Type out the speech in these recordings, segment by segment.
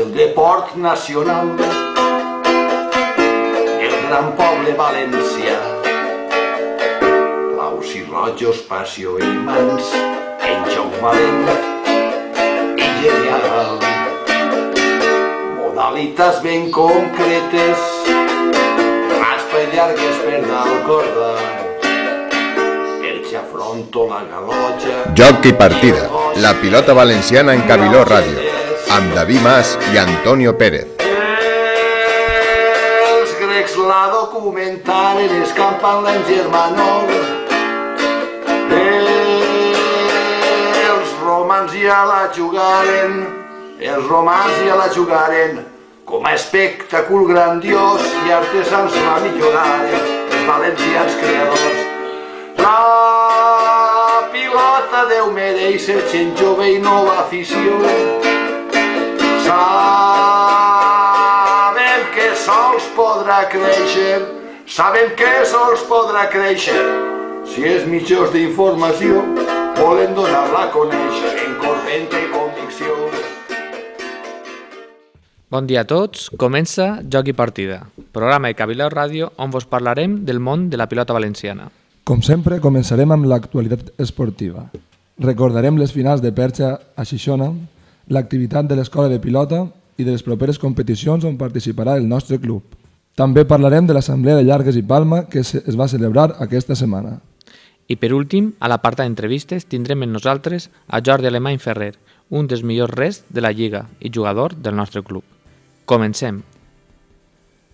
el deport nacional. El gran poble valencià. Blaus i rojos, passió i mans, en joc valent i genial. Modalitats ben concretes, raspa i llargues per dalt corda, afronto la galotxa... Joc i partida, la pilota valenciana en Cabiló Ràdio, amb David Mas i Antonio Pérez. Els grecs la documentaren escampant-la en germanol. Els romans ja la jugaren, els romans ja la jugaren, com a espectacle grandiós i artesans la milloraren, els valencians creadors. La pilota Déu mereix ser gent jove i nova afició. Sabem que sols podrà créixer, sabem que sols podrà créixer. Si és mitjors d'informació, volen donar-la a conèixer en correnta i convicció. Bon dia a tots, comença Joc i Partida, programa de Cabileu Ràdio on vos parlarem del món de la pilota valenciana. Com sempre, començarem amb l'actualitat esportiva. Recordarem les finals de perxa a Xixona, l'activitat de l'escola de pilota i de les properes competicions on participarà el nostre club. També parlarem de l'Assemblea de Llargues i Palma que es va celebrar aquesta setmana. I per últim, a la part d'entrevistes tindrem amb nosaltres a Jordi Alemany Ferrer, un dels millors res de la Lliga i jugador del nostre club. Comencem!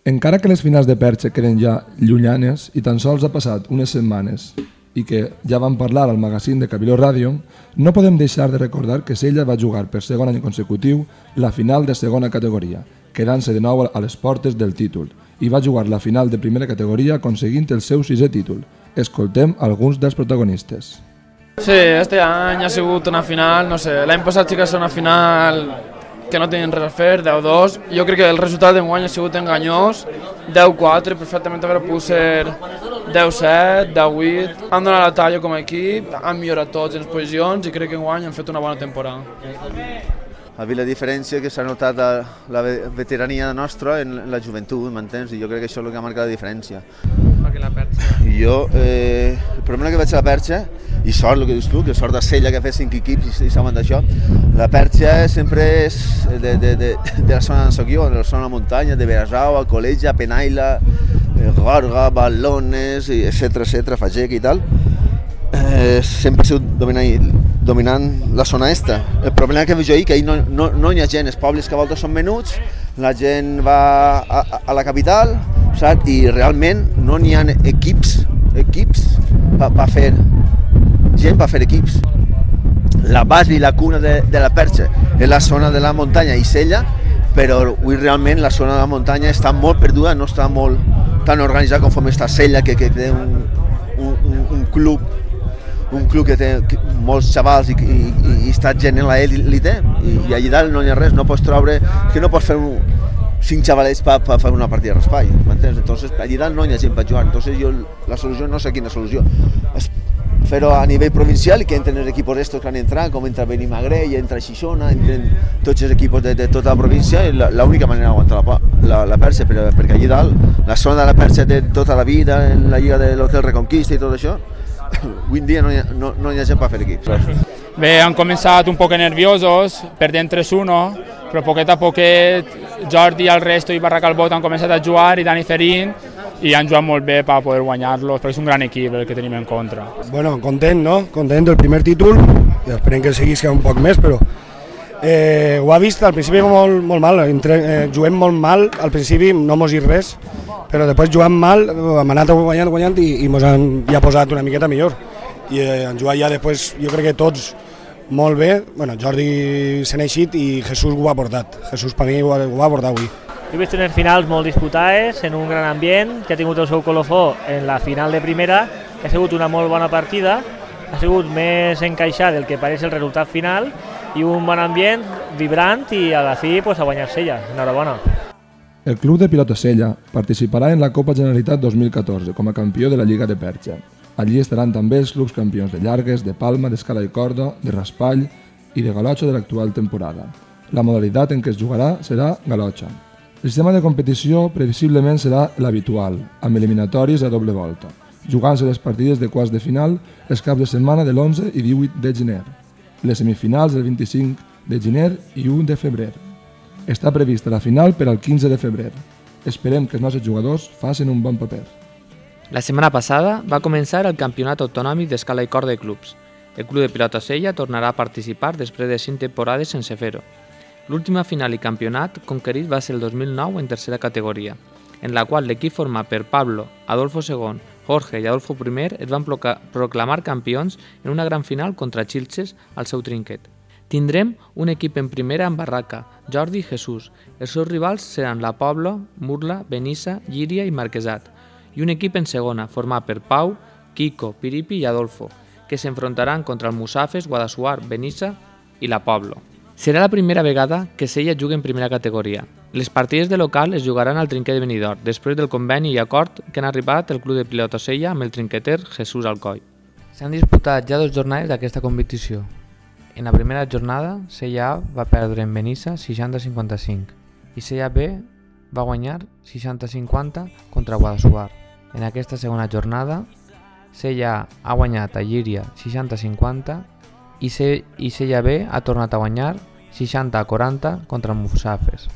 Encara que les finals de perxa queden ja llunyanes i tan sols ha passat unes setmanes i que ja vam parlar al magazín de Cabiló Ràdio, no podem deixar de recordar que Sella va jugar per segon any consecutiu la final de segona categoria, quedant-se de nou a les portes del títol, i va jugar la final de primera categoria aconseguint el seu sisè títol. Escoltem alguns dels protagonistes. Sí, este any ha sigut una final, no sé, l'any passat sí que va ser una final que no tenen res a fer, 10-2. Jo crec que el resultat d'enguany ha sigut enganyós, 10-4, perfectament hauria pogut ser 10-7, 10-8. Han donat la talla com a equip, han millorat tots en les posicions i crec que enguany han fet una bona temporada. Ha vist la diferència que s'ha notat la, la veterania nostra en la joventut, m'entens? I jo crec que això és el que ha marcat la diferència. Que la perxa. Jo, eh, el problema que vaig a la perxa, i sort, el que dius tu, que sort de Sella que fet cinc equips i, i saben d'això, la perxa sempre és de, de, de, de la zona on soc jo, de la zona de la muntanya, de Berasau, Coleja, Penaila, eh, Gorga, Balones, etc etc, Fagec i tal. Eh, sempre ha sigut dominant, dominant la zona esta. El problema que veig ahir que ahir no, no, no hi ha gent, els pobles que a voltes són menuts, la gent va a, a, la capital, saps? i realment no n'hi ha equips, equips per fer gent per fer equips. La base i la cuna de, de la perxa és la zona de la muntanya i Sella, però avui realment la zona de la muntanya està molt perduda, no està molt tan organitzada com està Sella, que, que té un, un, un club un club que té molts xavals i, i, i, està gent en l'élite i, i allà dalt no hi ha res, no pots treure, que no pots fer un, cinc xavalets per pa fer una partida de raspall, m'entens? Entonces allà dalt no hi ha gent per jugar, entonces jo la solució no sé quina solució. Fer-ho a nivell provincial i que entren els equipos estos que han entrat, com entra Benimagré i entra Xixona, entren tots els equipos de, de tota la província, és l'única manera d'aguantar la, la, la perxa, però, perquè allà dalt, la zona de la perxa de tota la vida, en la lliga de l'Hotel Reconquista i tot això, avui dia no hi ha, no, no hi ha gent per fer equips. Bé, han començat un poc nerviosos, perdent 3-1, però poquet a poquet Jordi, el resto i Barra Calbot han començat a jugar i Dani Ferín i han jugat molt bé per poder guanyar-los, perquè és un gran equip el que tenim en contra. Bueno, content, no? Content del primer títol, i esperem que seguisca un poc més, però eh, ho ha vist al principi molt, molt mal, Entre, eh, juguem molt mal, al principi no mos hi res, però després jugant mal hem anat guanyant, guanyant i, i mos han ja posat una miqueta millor. I eh, han jugat ja després, jo crec que tots molt bé, bueno, Jordi se n'ha eixit i Jesús ho ha portat, Jesús per mi ho ha, ho ha portat avui. He vist unes finals molt disputades, en un gran ambient, que ha tingut el seu colofó en la final de primera, que ha sigut una molt bona partida, ha sigut més encaixat del que pareix el resultat final i un bon ambient, vibrant i a la fi pues, a guanyar Sella. Enhorabona. El Club de Pilota Sella participarà en la Copa Generalitat 2014 com a campió de la Lliga de Perxa. Allí estaran també els clubs campions de llargues, de palma, d'escala i corda, de raspall i de galotxo de l'actual temporada. La modalitat en què es jugarà serà galotxa. El sistema de competició previsiblement serà l'habitual, amb eliminatoris a doble volta, jugant-se les partides de quarts de final els caps de setmana de l'11 i 18 de gener, les semifinals del 25 de gener i 1 de febrer. Està prevista la final per al 15 de febrer. Esperem que els nostres jugadors facin un bon paper. La setmana passada va començar el Campionat Autonòmic d'Escala i Cor de Clubs. El Club de Pilota Sella tornarà a participar després de 5 temporades sense fer-ho. L'última final i campionat conquerit va ser el 2009 en tercera categoria, en la qual l'equip format per Pablo, Adolfo II, Jorge i Adolfo I es van proclamar campions en una gran final contra Xilxes al seu trinquet. Tindrem un equip en primera amb Barraca, Jordi i Jesús. Els seus rivals seran la Pobla, Murla, Benissa, Llíria i Marquesat. I un equip en segona, format per Pau, Kiko, Piripi i Adolfo, que s'enfrontaran contra el Musafes, Guadassuar, Benissa i la Poblo. Serà la primera vegada que Sella jugui en primera categoria. Les partides de local es jugaran al trinquet de Benidorm, després del conveni i acord que han arribat el club de pilota Sella amb el trinqueter Jesús Alcoi. S'han disputat ja dos jornades d'aquesta competició. En la primera jornada, Sella A va perdre en Benissa 60-55 i Sella B va guanyar 60-50 contra Guadassuar. En aquesta segona jornada, Sella A ha guanyat a Llíria 60-50 i, C i Sella B ha tornat a guanyar 60-40 contra Musafes.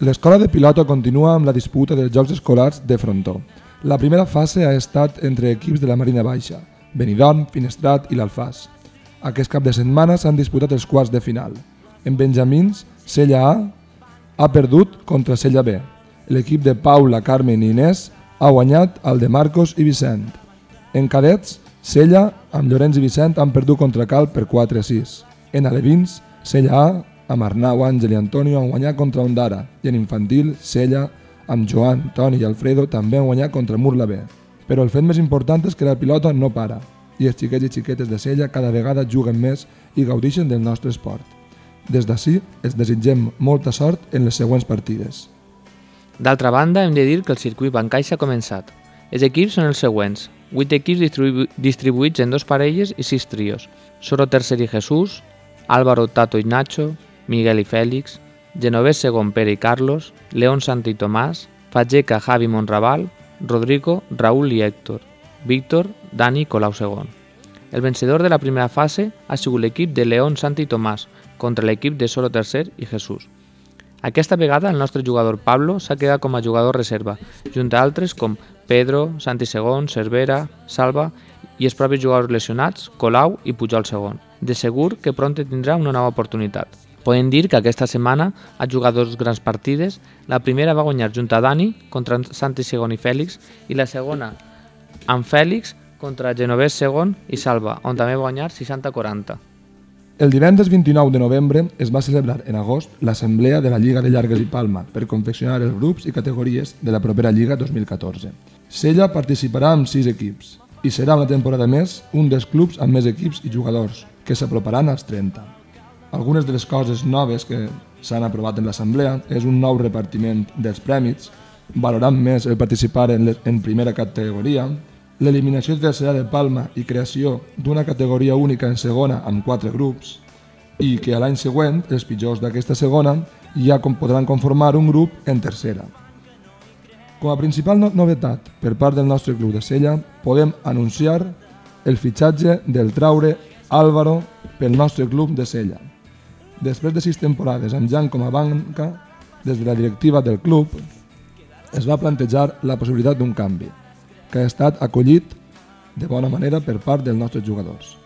L'escola de pilota continua amb la disputa dels Jocs Escolars de Frontó. La primera fase ha estat entre equips de la Marina Baixa, Benidorm, Finestrat i l'Alfàs. Aquest cap de setmana s'han disputat els quarts de final. En Benjamins, Sella A ha perdut contra Sella B. L'equip de Paula, Carmen i Inés ha guanyat el de Marcos i Vicent. En cadets, Sella, amb Llorenç i Vicent, han perdut contra Cal per 4 a 6. En alevins, Sella A, amb Arnau, Àngel i Antonio han guanyat contra Ondara i en infantil, Sella, amb Joan, Toni i Alfredo també han guanyat contra Murla B. Però el fet més important és que la pilota no para i els xiquets i xiquetes de Sella cada vegada juguen més i gaudeixen del nostre esport. Des d'ací, els desitgem molta sort en les següents partides. D'altra banda, hem de dir que el circuit Bancaixa ha començat. Els equips són els següents. 8 equips distribu distribuïts en dos parelles i 6 trios. Soro Tercer i Jesús, Álvaro Tato i Nacho, Miguel i Fèlix, Genovés II Pere i Carlos, León Santi i Tomàs, Fageca Javi Monraval, Rodrigo, Raúl i Héctor, Víctor, Dani Colau II. El vencedor de la primera fase ha sigut l'equip de León Santi i Tomàs contra l'equip de Soro Tercer i Jesús. Aquesta vegada el nostre jugador Pablo s'ha quedat com a jugador reserva, junt a altres com Pedro, Santi II, Cervera, Salva i els propis jugadors lesionats, Colau i Pujol II. De segur que pronte tindrà una nova oportunitat. Podem dir que aquesta setmana ha jugat dos grans partides. La primera va guanyar junt a Dani contra Santi Segon i Fèlix i la segona amb Fèlix contra Genovès Segon i Salva, on també va guanyar 60-40. El divendres 29 de novembre es va celebrar en agost l'assemblea de la Lliga de Llargues i Palma per confeccionar els grups i categories de la propera Lliga 2014. Sella participarà amb sis equips i serà una temporada més un dels clubs amb més equips i jugadors, que s'aproparan als 30. Algunes de les coses noves que s'han aprovat en l'assemblea és un nou repartiment dels prèmits, valorant més el participar en, en primera categoria, l'eliminació de tercera de Palma i creació d'una categoria única en segona amb quatre grups, i que a l'any següent els pitjors d'aquesta segona ja podran conformar un grup en tercera. Com a principal no novetat per part del nostre club de Sella, podem anunciar el fitxatge del traure Álvaro pel nostre club de Sella. Després de sis temporades amb Jan com a banca, des de la directiva del club, es va plantejar la possibilitat d'un canvi, que ha estat acollit de bona manera per part dels nostres jugadors.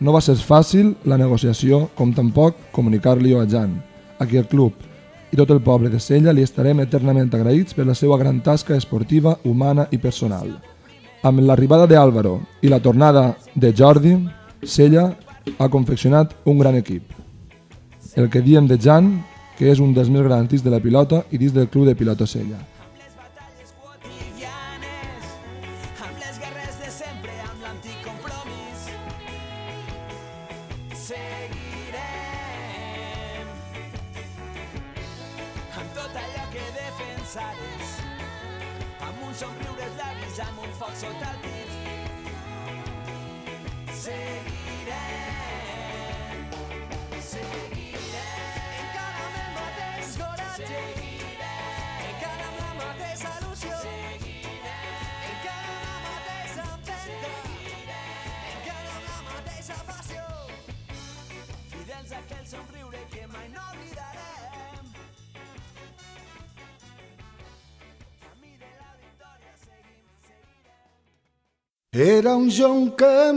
No va ser fàcil la negociació, com tampoc comunicar-li-ho a Jan, a qui el club i tot el poble de Sella li estarem eternament agraïts per la seva gran tasca esportiva, humana i personal. Amb l'arribada d'Àlvaro i la tornada de Jordi, Sella ha confeccionat un gran equip. El que diem de Jan, que és un dels més garantits de la pilota i dins del club de pilota Sella.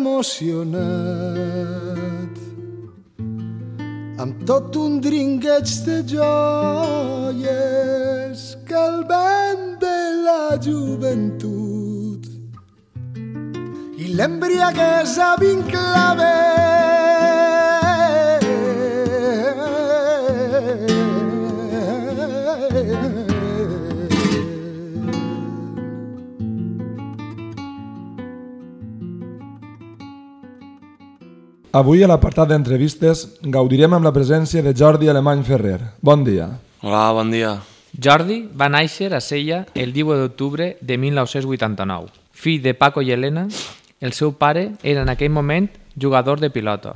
Emocionat amb tot un dringueig de joies que el vent de la joventut i l'embriaguesa vinclaver. Avui a l'apartat d'entrevistes gaudirem amb la presència de Jordi Alemany Ferrer. Bon dia. Hola, bon dia. Jordi va néixer a Sella el 18 d'octubre de 1989. Fill de Paco i Helena, el seu pare era en aquell moment jugador de pilota.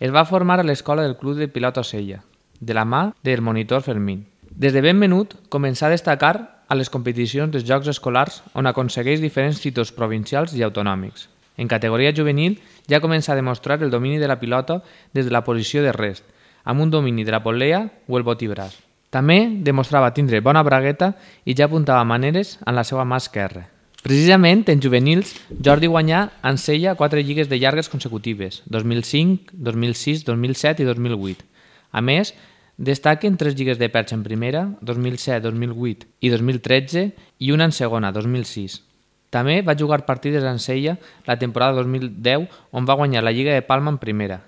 Es va formar a l'escola del Club de Pilota Sella, de la mà del monitor Fermín. Des de ben menut començà a destacar a les competicions dels Jocs Escolars on aconsegueix diferents títols provincials i autonòmics. En categoria juvenil ja comença a demostrar el domini de la pilota des de la posició de rest, amb un domini de la polea o el botibràs. També demostrava tindre bona bragueta i ja apuntava maneres en la seva mà esquerra. Precisament en juvenils, Jordi guanyà en sella quatre lligues de llargues consecutives, 2005, 2006, 2007 i 2008. A més, destaquen tres lligues de perxa en primera, 2007, 2008 i 2013, i una en segona, 2006. També va jugar partides en sella la temporada 2010, on va guanyar la Lliga de Palma en primera.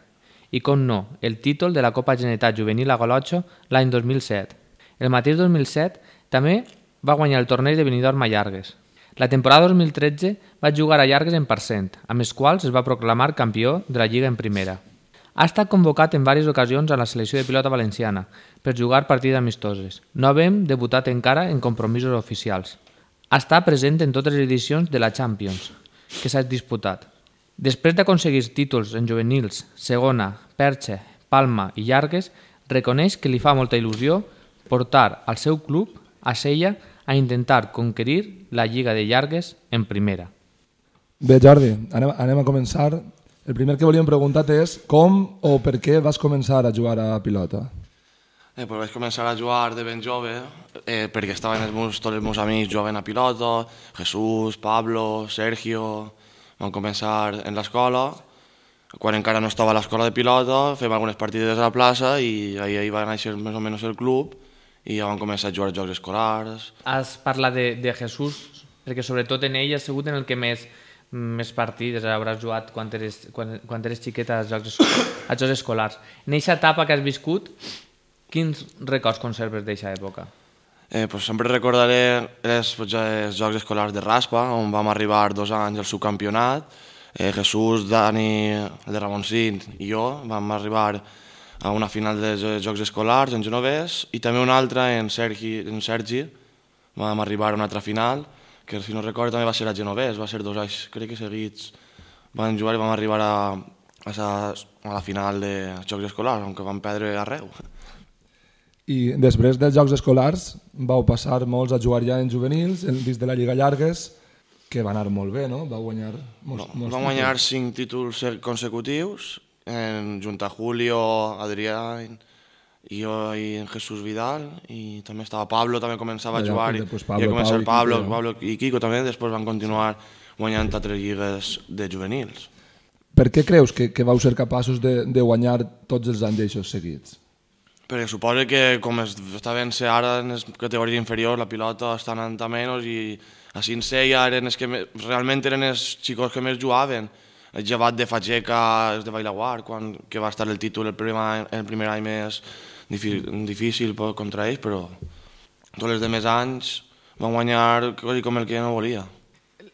I, com no, el títol de la Copa Generalitat Juvenil a Golotxo l'any 2007. El mateix 2007 també va guanyar el torneig de Benidorm a llargues. La temporada 2013 va jugar a llargues en percent, amb els quals es va proclamar campió de la Lliga en primera. Ha estat convocat en diverses ocasions a la selecció de pilota valenciana per jugar partides amistoses. No havem debutat encara en compromisos oficials. Està present en totes les edicions de la Champions que s'ha disputat. Després d'aconseguir títols en juvenils, segona, perxa, palma i llargues, reconeix que li fa molta il·lusió portar al seu club a Sella a intentar conquerir la Lliga de Llargues en primera. Bé, Jordi, anem, anem a començar. El primer que volíem preguntar és com o per què vas començar a jugar a pilota? Eh, pues vaig començar a jugar de ben jove eh, perquè estaven els meus, tots els meus amics jugant a pilota, Jesús, Pablo, Sergio... Vam començar en l'escola, quan encara no estava a l'escola de pilota, fem algunes partides a la plaça i ahir, ahir va néixer més o menys el club i ja vam començar a jugar jocs escolars. Has parlat de, de Jesús, perquè sobretot en ell has sigut en el que més, més partides hauràs jugat quan eres, quan, quan eres xiqueta jocs, als jocs escolars. En aquesta etapa que has viscut, quins records conserves d'aquesta època? Eh, pues sempre recordaré els, pues, els Jocs Escolars de Raspa, on vam arribar dos anys al subcampionat. Eh, Jesús, Dani, el de Ramoncín i jo vam arribar a una final dels Jocs Escolars en Genovès i també una altra en Sergi, en Sergi. Vam arribar a una altra final, que si no recordo també va ser a Genovès, va ser dos anys, crec que seguits. Vam jugar i vam arribar a, a, a la final de Jocs Escolars, aunque vam perdre arreu. I després dels Jocs Escolars vau passar molts a jugar ja en juvenils, en, dins de la Lliga Llargues, que va anar molt bé, no? Va guanyar molts, no, molts va guanyar cinc títols consecutius, en, junt a Julio, Adrián, i jo i en Jesús Vidal, i també estava Pablo, també començava a jugar, i, i Pablo, començar i Pablo, no? Pablo i Quico també, després van continuar guanyant altres lligues de juvenils. Per què creus que, que vau ser capaços de, de guanyar tots els anys d'aixòs seguits? Perquè suposo que com es, està ben ser ara en les categories inferiors, la pilota està anant a menys i a Cince ja eren els que me, realment eren els xicos que més jugaven. El llevat de Fageca, de Bailaguar, quan, que va estar el títol el primer, el primer any més difícil, contra ells, però tots els demés anys van guanyar com el que no volia.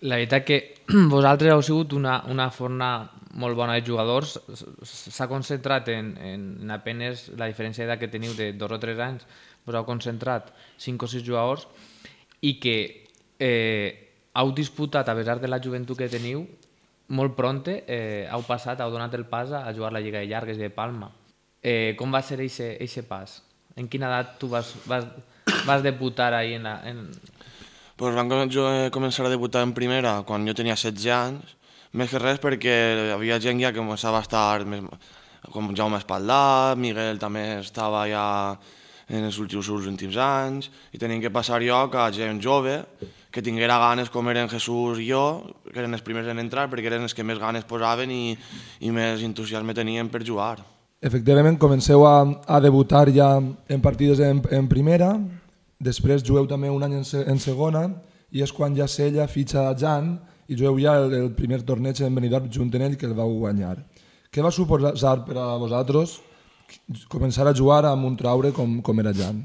La veritat que vosaltres heu sigut una, una forna molt bona de jugadors, s'ha concentrat en, en, en apenes la diferència d'edat que teniu de dos o tres anys, us heu concentrat cinc o sis jugadors i que eh, heu disputat, a pesar de la joventut que teniu, molt pronte eh, heu passat, heu donat el pas a, jugar la Lliga de Llargues de Palma. Eh, com va ser aquest pas? En quina edat tu vas, vas, vas debutar ahí en la, en, Pues van jo eh, començar a debutar en primera quan jo tenia 16 anys, més que res perquè havia gent ja que començava a estar més, com Jaume Espaldà, Miguel també estava ja en els últims, els últims anys, i tenien que passar lloc a gent jove que tinguera ganes com eren Jesús i jo, que eren els primers en entrar, perquè eren els que més ganes posaven i, i més entusiasme tenien per jugar. Efectivament, comenceu a, a debutar ja en partides en, en primera, després jugueu també un any en, se, en segona, i és quan ja Sella fitxa Jan i jugueu ja el, el primer torneig en Benidorm junt en ell que el vau guanyar. Què va suposar per a vosaltres començar a jugar amb un traure com, com era Jan?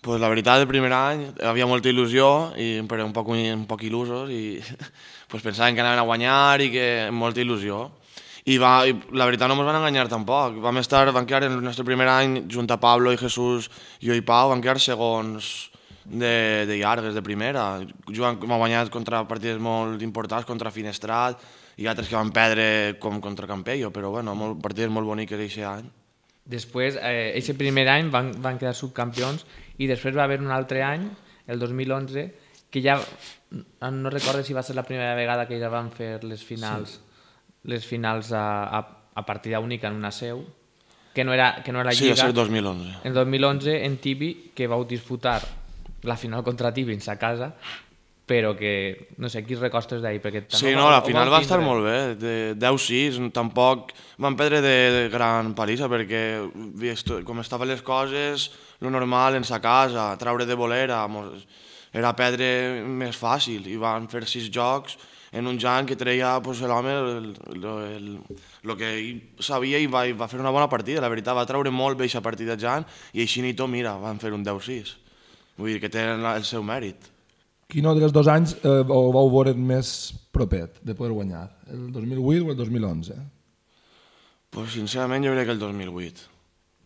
Pues la veritat, el primer any havia molta il·lusió, i, però un poc, un poc il·lusos, i pues pensaven que anaven a guanyar i que molta il·lusió. I, va, i la veritat no ens van enganyar tampoc. Vam estar, vam quedar en el nostre primer any, junt a Pablo i Jesús, jo i Pau, vam quedar segons de, de llargues, de primera. Jugant, hem guanyat contra partides molt importants, contra Finestrat, i altres que van perdre com contra Campello, però bueno, molt, partides molt boniques aquest any. Després, eh, aquest primer any van, van quedar subcampions i després va haver un altre any, el 2011, que ja no recordo si va ser la primera vegada que ja van fer les finals, sí. les finals a, a, a partida única en una seu, que no era, que no era Sí, Lliga. va ser 2011. En 2011, en Tibi, que vau disputar la final contra Tibi a casa, però que, no sé, qui recostes d'ahir? Perquè Sí, no, la final va estar molt bé, de 10-6, tampoc van perdre de, de gran palissa perquè com estaven les coses, lo normal en sa casa, traure de bolera, era perdre més fàcil i van fer sis jocs en un Jan que treia pues, l'home el, el, el, el que ell sabia i va, i va fer una bona partida, la veritat, va treure molt bé aquesta partida Jan i així ni tot, mira, van fer un 10-6. Vull dir que tenen el seu mèrit. Quin dels dos anys eh, ho vau veure més propet de poder guanyar? El 2008 o el 2011? Pues sincerament jo crec que el 2008.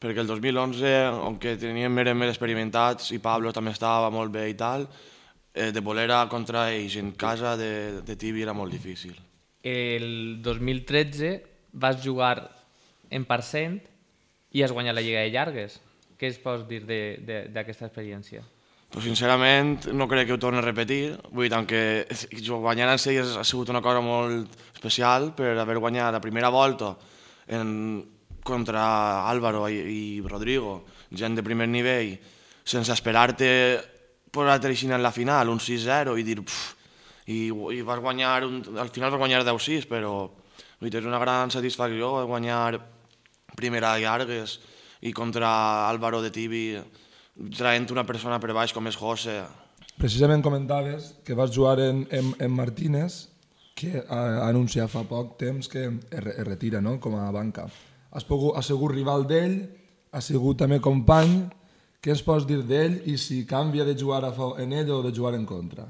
Perquè el 2011, on que teníem eren més experimentats i Pablo també estava molt bé i tal, eh, de bolera contra ells en casa de, de Tibi era molt difícil. El 2013 vas jugar en parcent i has guanyat la Lliga de Llargues. Què es pots dir d'aquesta experiència? Pues sincerament no crec que ho torni a repetir, vull dir, tant que guanyar en Selles ha sigut una cosa molt especial per haver guanyat la primera volta en, contra Álvaro i, i Rodrigo, gent de primer nivell, sense esperar-te posar-te així en la final, un 6-0 i dir pff, i, i vas guanyar, un, al final vas guanyar 10-6, però vull dir, és una gran satisfacció guanyar primera llargues i contra Álvaro de Tibi traient una persona per baix com és José. Precisament comentaves que vas jugar en, en, en Martínez, que ha, ha anunciat fa poc temps que es, re- es retira no? com a banca. Has, pogut, has sigut rival d'ell, has sigut també company. Què ens pots dir d'ell i si canvia de jugar a en ell o de jugar en contra?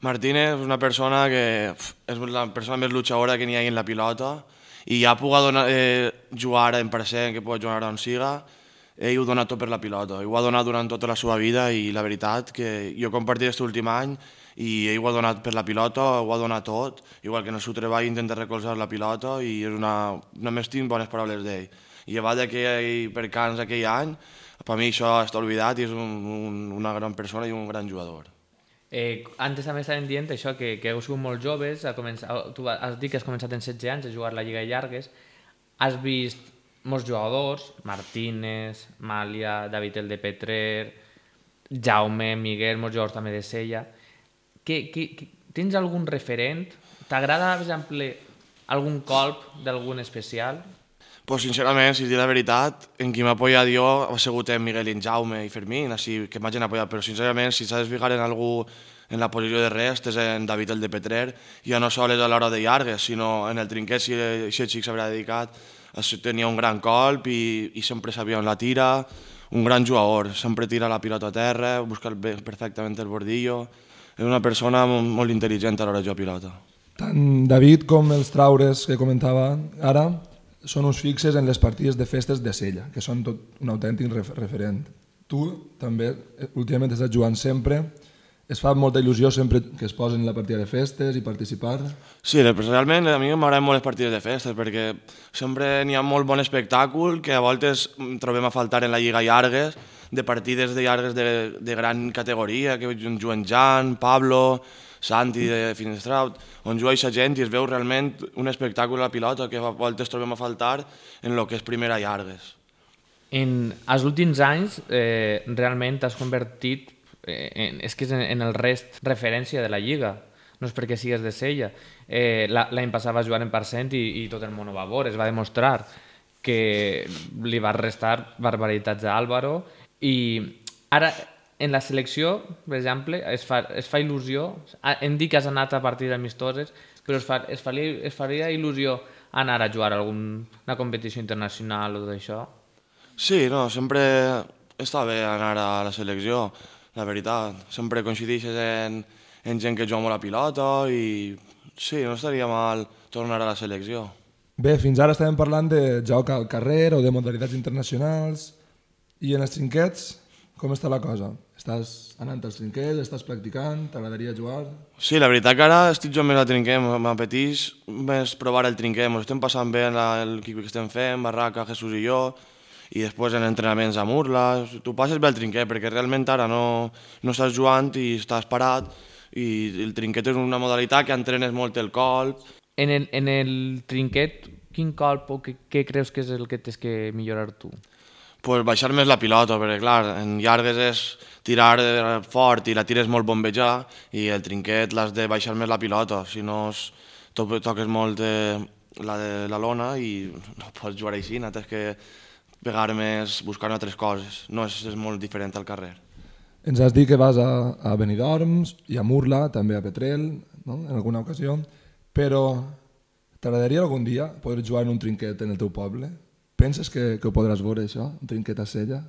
Martínez és una persona que és la persona més luchadora que n'hi ha en la pilota i ja puga donar, eh, jugar en present, que pot jugar on siga, ell ho dona tot per la pilota, ho ha donat durant tota la seva vida i la veritat que jo he aquest últim any i ell ho ha donat per la pilota, ho ha donat tot, igual que en el seu treball intenta recolzar la pilota i és una, només tinc bones paraules d'ell. I llevat d'aquell percans aquell any, per mi això està oblidat i és un, un, una gran persona i un gran jugador. Eh, antes també estàvem dient això, que, que heu sigut molt joves, ha començat, tu has dit que has començat en 16 anys a jugar a la Lliga de Llargues, has vist molts jugadors, Martínez, Màlia, David el de Petrer, Jaume, Miguel, molts jugadors també de Sella. Que, que, que, tens algun referent? T'agrada, per exemple, algun colp d'algun especial? Pues sincerament, si dir la veritat, en qui m'ha apoyat jo ha sigut en Miguel en Jaume i Fermín, així que m'hagin apoyat, però sincerament, si s'ha de en algú en la posició de rest, és en David el de Petrer, ja no sols a l'hora de llargues, sinó en el trinquet, si aquest xic s'haurà dedicat, tenia un gran colp i, i sempre sabia on la tira, un gran jugador, sempre tira la pilota a terra, busca el, perfectament el bordillo, és una persona molt, intel·ligent a l'hora de jugar pilota. Tant David com els traures que comentava ara són uns fixes en les partides de festes de Sella, que són tot un autèntic ref referent. Tu també eh, últimament estàs jugant sempre, es fa molta il·lusió sempre que es posen en la partida de festes i participar. Sí, realment a mi m'agraden molt les partides de festes perquè sempre n'hi ha molt bon espectacle que a voltes trobem a faltar en la Lliga Llargues, de partides de llargues de, de gran categoria, que juguen Jan, Pablo, Santi de Finestraut, on juga aquesta gent i es veu realment un espectacle a la pilota que a voltes trobem a faltar en el que és primera llargues. En els últims anys eh, realment has convertit, eh, és que és en, en el rest referència de la Lliga, no és perquè sigues de Sella. Eh, la- L'any passat va jugar en percent i, i tot el món ho va veure, es va demostrar que li va restar barbaritats a Álvaro i ara en la selecció, per exemple, es fa, es fa il·lusió, hem dit que has anat a partir d'amistoses, però es, fa, es, faria, es faria il·lusió anar a jugar a alguna competició internacional o tot això? Sí, no, sempre està bé anar a la selecció, la veritat. Sempre coincideixes en, en gent que juga molt a pilota i sí, no estaria mal tornar a la selecció. Bé, fins ara estàvem parlant de joc al carrer o de modalitats internacionals i en els trinquets, com està la cosa? Estàs anant als trinquets, estàs practicant, t'agradaria jugar? Sí, la veritat que ara estic jugant més a trinquet, m'apeteix més provar el trinquet, ens estem passant bé en l'equip que estem fent, Barraca, Jesús i jo, i després en entrenaments a Murla, tu passes bé el trinquet, perquè realment ara no, no estàs jugant i estàs parat, i el trinquet és una modalitat que entrenes molt el colp, En el, en el trinquet, quin colp o què, què creus que és el que tens que millorar tu? pues baixar més la pilota, perquè clar, en llargues és tirar fort i la tires molt bombejar i el trinquet l'has de baixar més la pilota, si no es, to toques molt eh, la de la lona i no pots jugar així, no tens que pegar més, buscar altres coses, no és, és molt diferent al carrer. Ens has dit que vas a, a Benidorms i a Murla, també a Petrel, no? en alguna ocasió, però t'agradaria algun dia poder jugar en un trinquet en el teu poble? Penses que, que ho podràs veure, això, un trinquet a Sella?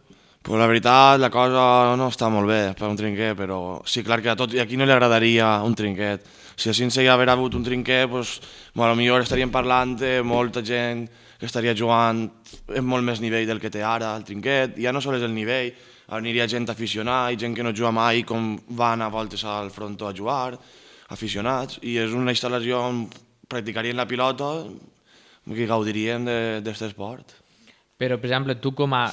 Pues la veritat, la cosa no està molt bé per un trinquet, però sí, clar que a tot i aquí no li agradaria un trinquet. Si així s'hi haver hagut un trinquet, pues, bueno, millor estaríem parlant de molta gent que estaria jugant en molt més nivell del que té ara el trinquet. Ja no sols el nivell, aniria gent aficionada i gent que no juga mai com van a voltes al frontó a jugar, aficionats, i és una instal·lació on practicarien la pilota i gaudirien d'aquest esport. Però, per exemple, tu com a...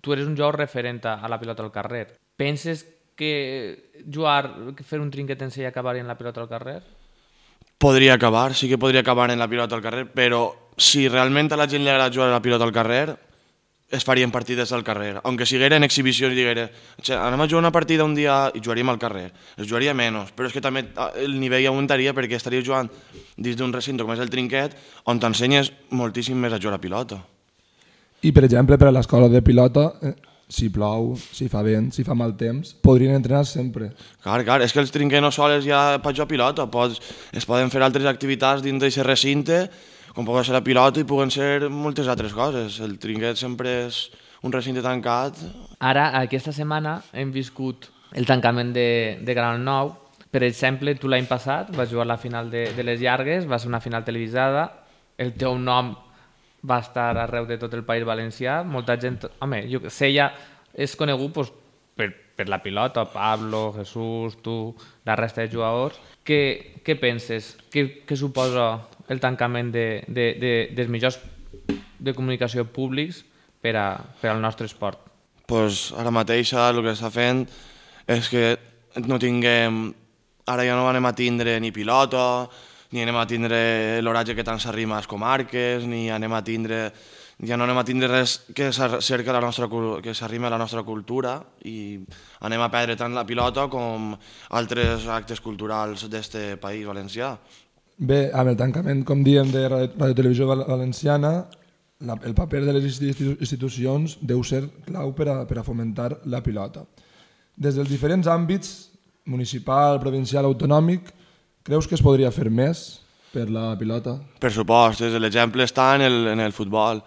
Tu eres un jugador referent a a la pilota al carrer. Penses que jugar, que fer un trinquet en sella acabaria en la pilota al carrer? Podria acabar, sí que podria acabar en la pilota al carrer, però si realment a la gent li agrada jugar a la pilota al carrer, es farien partides al carrer. Aunque siguera en exhibició i diguera, "Che, anem a jugar una partida un dia i jugaríem al carrer. Es jugaria menys, però és que també ah, el nivell augmentaria perquè estaries jugant dins d'un recinte com és el trinquet, on t'ensenyes moltíssim més a jugar a pilota. I, per exemple, per a l'escola de pilota, eh, si plou, si fa vent, si fa mal temps, podrien entrenar sempre. Clar, clar, és que els trinquets no sols ja per jugar a pilota, pots, es poden fer altres activitats dins d'aquest recinte, com poden ser la pilota i poden ser moltes altres coses. El trinquet sempre és un recinte tancat. Ara, aquesta setmana, hem viscut el tancament de, de Canal 9. Per exemple, tu l'any passat vas jugar la final de, de les llargues, va ser una final televisada, el teu nom va estar arreu de tot el País Valencià, molta gent... Home, jo sé, ja és conegut doncs, per, per la pilota, Pablo, Jesús, tu, la resta de jugadors. Què, què penses? Què, què suposa el tancament de, de, de, dels mitjans de comunicació públics per, a, per al nostre esport? pues, ara mateix el que està fent és que no tinguem... Ara ja no anem a tindre ni pilota, ni anem a tindre l'oratge que tant s'arrima a les comarques, ni anem a tindre... Ja no anem a tindre res que s'acerca a la nostra, que s'arrima a la nostra cultura i anem a perdre tant la pilota com altres actes culturals d'este país valencià. Bé, amb el tancament, com diem, de Radio, Radio Televisió Val- Valenciana, la, el paper de les institu- institucions deu ser clau per a, per a fomentar la pilota. Des dels diferents àmbits, municipal, provincial, autonòmic, creus que es podria fer més per la pilota? Per supost, l'exemple està en el, en el futbol.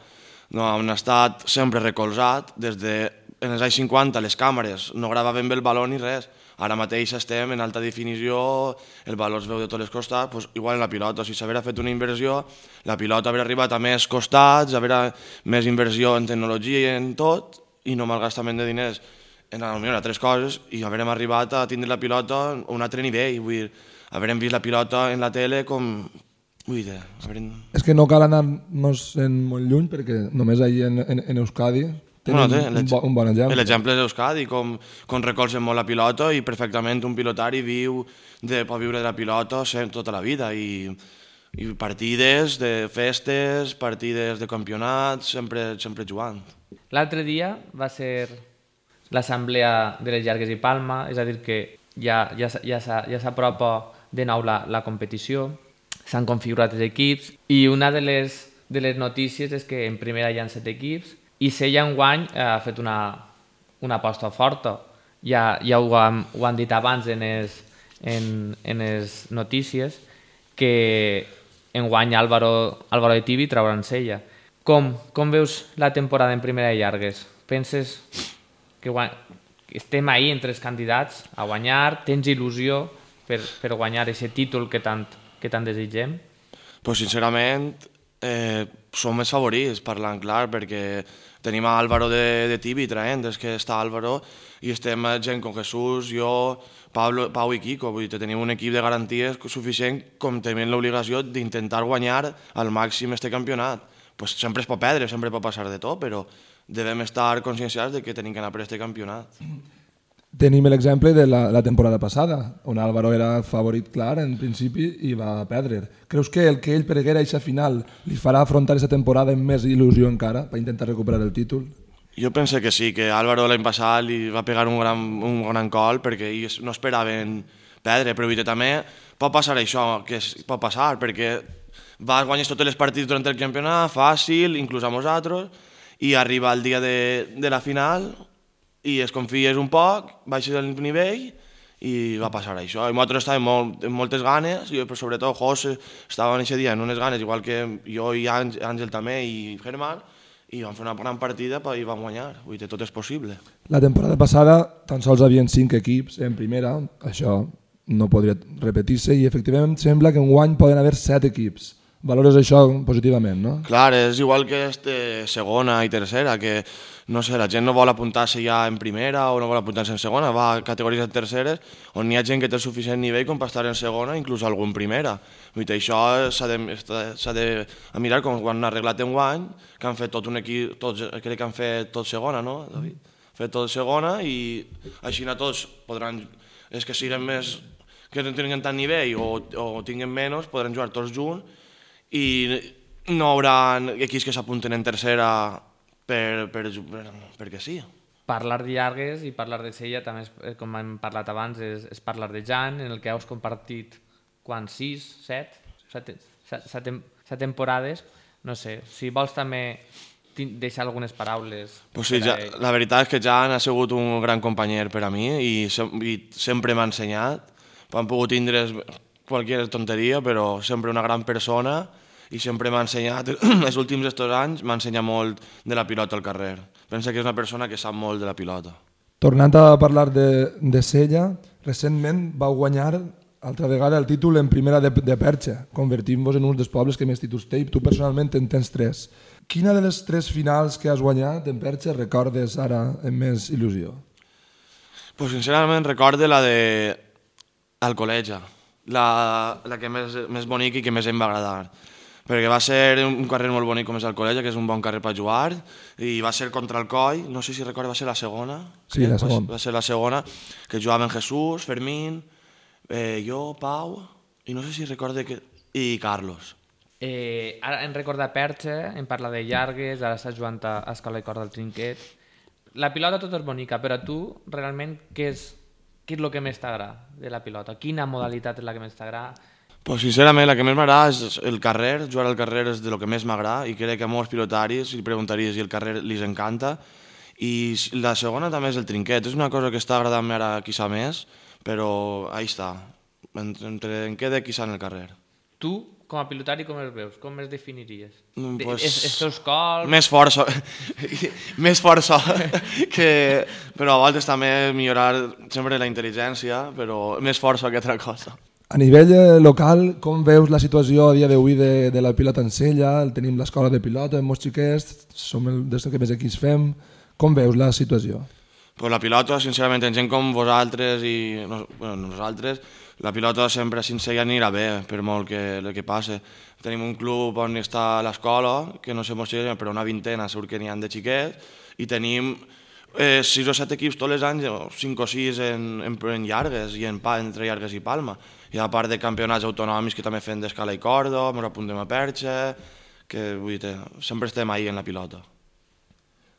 No, han estat sempre recolzat, des de en els anys 50 les càmeres no gravaven bé el baló ni res. Ara mateix estem en alta definició, el baló es veu de tots els costats, doncs igual en la pilota, si s'haguera fet una inversió, la pilota hauria arribat a més costats, haurà més inversió en tecnologia i en tot, i no malgastament de diners. En potser altres coses, i haurem arribat a tindre la pilota a un altre nivell, vull dir, haurem vist la pilota en la tele com... Vull dir. És que no cal anar-nos en molt lluny perquè només ahir en, en, en Euskadi Tenim té, un, bo, un bon exemple. L'exemple és Euskadi, com, com recolzen molt la pilota i perfectament un pilotari viu de, pot viure de la pilota tota la vida i, i partides de festes, partides de campionats, sempre, sempre jugant. L'altre dia va ser l'assemblea de les Llargues i Palma, és a dir que ja, ja, ja s'apropa de nou la, la competició, s'han configurat els equips i una de les, de les notícies és que en primera hi ha set equips i Sella enguany ha fet una, una aposta forta. Ja, ja ho, han, ho han dit abans en les, en, en les notícies que enguany Álvaro, Álvaro de Tibi trauran Sella. Com, com veus la temporada en primera de llargues? Penses que, guany... estem ahí entre els candidats a guanyar? Tens il·lusió per, per guanyar aquest títol que tant, que tant desitgem? Pues sincerament, eh, som més favorits, parlant clar, perquè tenim a Álvaro de, de Tibi traient, és que està Álvaro i estem gent com Jesús, jo, Pablo, Pau i Quico, vull dir, tenim un equip de garanties suficient com tenim l'obligació d'intentar guanyar al màxim este campionat. Pues sempre es pot perdre, sempre pot passar de tot, però devem estar conscienciats de que tenim que anar per este campionat. Tenim l'exemple de la, la temporada passada, on Álvaro era favorit clar en principi i va perdre. Creus que el que ell preguera a aquesta final li farà afrontar aquesta temporada amb més il·lusió encara per intentar recuperar el títol? Jo penso que sí, que Álvaro l'any passat li va pegar un gran, un gran col perquè ells no esperaven perdre, però dir, també pot passar això, que es, pot passar, perquè vas guanyar tots els partits durant el campionat, fàcil, inclús a nosaltres, i arriba el dia de, de la final i es confies un poc, baixes el nivell i va passar això. I nosaltres estàvem molt, amb moltes ganes, i però sobretot José estava en aquest dia en unes ganes, igual que jo i Àngel, Àngel també i Germán, i vam fer una gran partida pa- i vam guanyar. Vull dir, tot és possible. La temporada passada tan sols havien cinc equips en primera, això no podria repetir-se i efectivament sembla que un guany poden haver set equips. Valores això positivament, no? Clar, és igual que este segona i tercera, que no sé, la gent no vol apuntar-se ja en primera o no vol apuntar-se en segona, va a categories de terceres on hi ha gent que té suficient nivell com per estar en segona, inclús algú en primera. Dir, això s'ha de, de a mirar com quan han arreglat en guany, que han fet tot un equip, tots, crec que han fet tot segona, no, David? Fet tot segona i així no tots podran, és que siguin més, que no tinguin tant nivell o, o tinguin menys, podran jugar tots junts i no hi haurà equips que s'apunten en tercera per, per, per, perquè sí. Parlar de llargues i parlar de Sella també, és, eh, com hem parlat abans, és, és parlar de Jan, en el que heu compartit quan 6, 7, 7, 7, 7 temporades. No sé, si vols també deixar algunes paraules. Pues sí, a ja, la veritat és que Jan ha sigut un gran companyer per a mi i, sem i sempre m'ha ensenyat. Han pogut tindre qualsevol tonteria, però sempre una gran persona i sempre m'ha ensenyat, els últims estos anys m'ha ensenyat molt de la pilota al carrer. Pensa que és una persona que sap molt de la pilota. Tornant a parlar de, de Sella, recentment vau guanyar altra vegada el títol en primera de, de Perxa, convertint-vos en un dels pobles que més títols té i tu personalment en tens tres. Quina de les tres finals que has guanyat en Perxa recordes ara amb més il·lusió? Pues sincerament recorde la de al col·legi, la, la que més, més bonica i que més em va agradar. Perquè va ser un carrer molt bonic com és el col·legi, que és un bon carrer per jugar, i va ser contra el Coi, no sé si recorda, va ser la segona. Sí, la segona. Va, ser la segona, que jugaven Jesús, Fermín, eh, jo, Pau, i no sé si recorde que... i Carlos. Eh, ara hem recordat Perxa, hem parlat de llargues, ara estàs jugant a Escola i Cor del Trinquet. La pilota tot és bonica, però a tu realment què és, què és el que més t'agrada de la pilota? Quina modalitat és la que més t'agrada? Pues sincerament, la que més m'agrada és el carrer, jugar al carrer és de lo que més m'agrada i crec que a molts pilotaris li preguntaries si el carrer li encanta i la segona també és el trinquet, és una cosa que està agradant ara quizá més, però ahí està, entre, en queda quizá en el carrer. Tu, com a pilotari, com els veus? Com els definiries? Mm, De- pues, és, és teus cols? Més força, més força, que, però a voltes també millorar sempre la intel·ligència, però més força que altra cosa. A nivell eh, local, com veus la situació a dia d'avui de, de la pilota en sella? El tenim l'escola de pilota, molts xiquets, som el des que més equips fem. Com veus la situació? Pues la pilota, sincerament, en gent com vosaltres i no, bueno, nosaltres, la pilota sempre sin sella anirà bé, per molt que, el que passe. Tenim un club on està l'escola, que no sé molt si, però una vintena segur que n'hi ha de xiquets, i tenim eh, sis o set equips tots els anys, o cinc o sis en, en, en llargues i en entre llargues i palma. I a part de campionats autonòmics que també fem d'escala i corda, ens apuntem a perxa, que vull dir, sempre estem ahí en la pilota.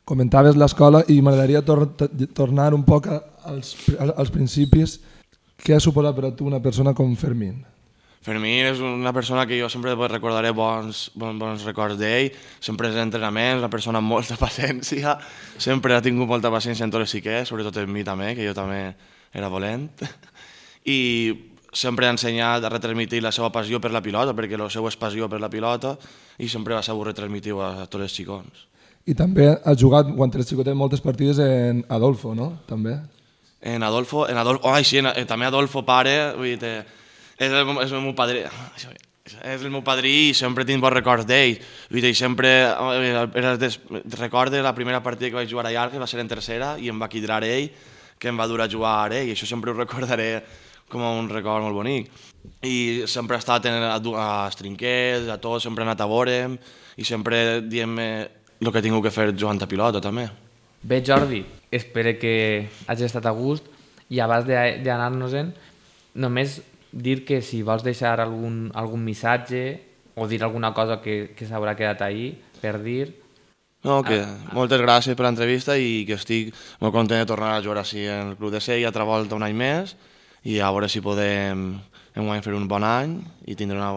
Comentaves l'escola i m'agradaria tor tornar un poc als, als principis. Què ha suposat per a tu una persona com Fermín? Fermín és una persona que jo sempre recordaré bons, bons, bons records d'ell, sempre és entrenaments, una persona amb molta paciència, sempre ha tingut molta paciència en tots els xiquets, sobretot en mi també, que jo també era volent, i sempre ha ensenyat a retransmitir la seva passió per la pilota, perquè el seu és passió per la pilota, i sempre va saber retransmitir a tots els xicons. I també ha jugat, quan eres xicotet, moltes partides en Adolfo, no? També. En Adolfo, en Adolfo, ai, sí, en, eh, també Adolfo pare, vull dir, és el, és el meu padrí, és el meu padrí i sempre tinc bons records d'ell. Vull dir, sempre, eh, era des, recorde la primera partida que vaig jugar a Llargues, va ser en tercera, i em va quidrar ell, que em va durar a jugar a ell, i això sempre ho recordaré com un record molt bonic. I sempre ha estat a, a a tots, sempre ha anat a veure'm, i sempre diem-me el que he tingut que fer jugant a pilota també. Bé, Jordi, espero que hagi estat a gust i abans d'anar-nos-en, només dir que si vols deixar algun, algun missatge o dir alguna cosa que, que s'haurà quedat ahir per dir... No, que ah, moltes gràcies per l'entrevista i que estic molt content de tornar a jugar així en el Club de Sella altra volta un any més i a veure si podem enguany fer un bon any i tindre una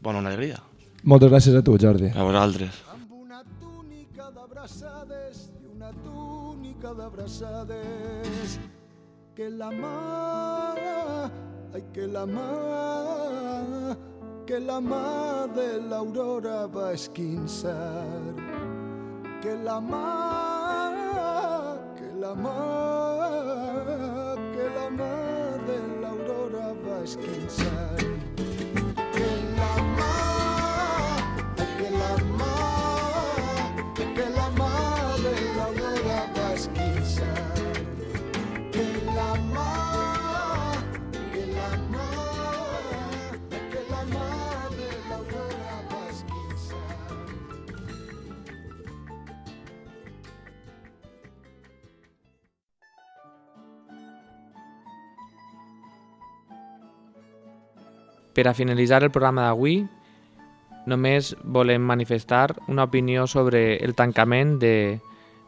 bona alegria. Moltes gràcies a tu, Jordi. A vosaltres. d'abraçades i una túnica d'abraçades que la mà, ai que la mà, que la mà de l'aurora va esquinçar, que la mà, que la mà, l'aurora va Per a finalitzar el programa d'avui, només volem manifestar una opinió sobre el tancament de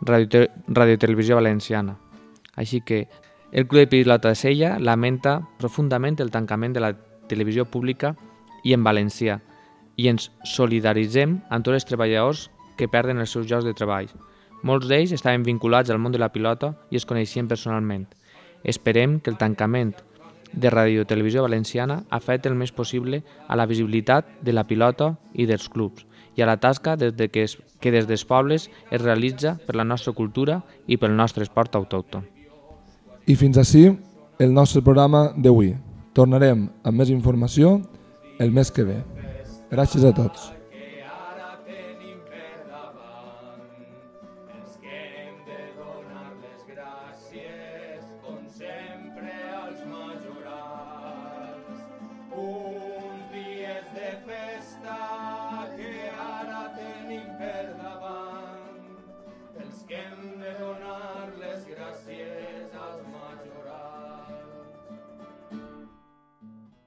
Radio, Radio Televisió Valenciana. Així que el Club de Pilota de Sella lamenta profundament el tancament de la televisió pública i en valencià i ens solidaritzem amb tots els treballadors que perden els seus llocs de treball. Molts d'ells estaven vinculats al món de la pilota i es coneixien personalment. Esperem que el tancament de Radio Televisió Valenciana afecta el més possible a la visibilitat de la pilota i dels clubs i a la tasca des de que, es, que des dels pobles es realitza per la nostra cultura i pel nostre esport autòcton. I fins així el nostre programa d'avui. Tornarem amb més informació el mes que ve. Gràcies a tots.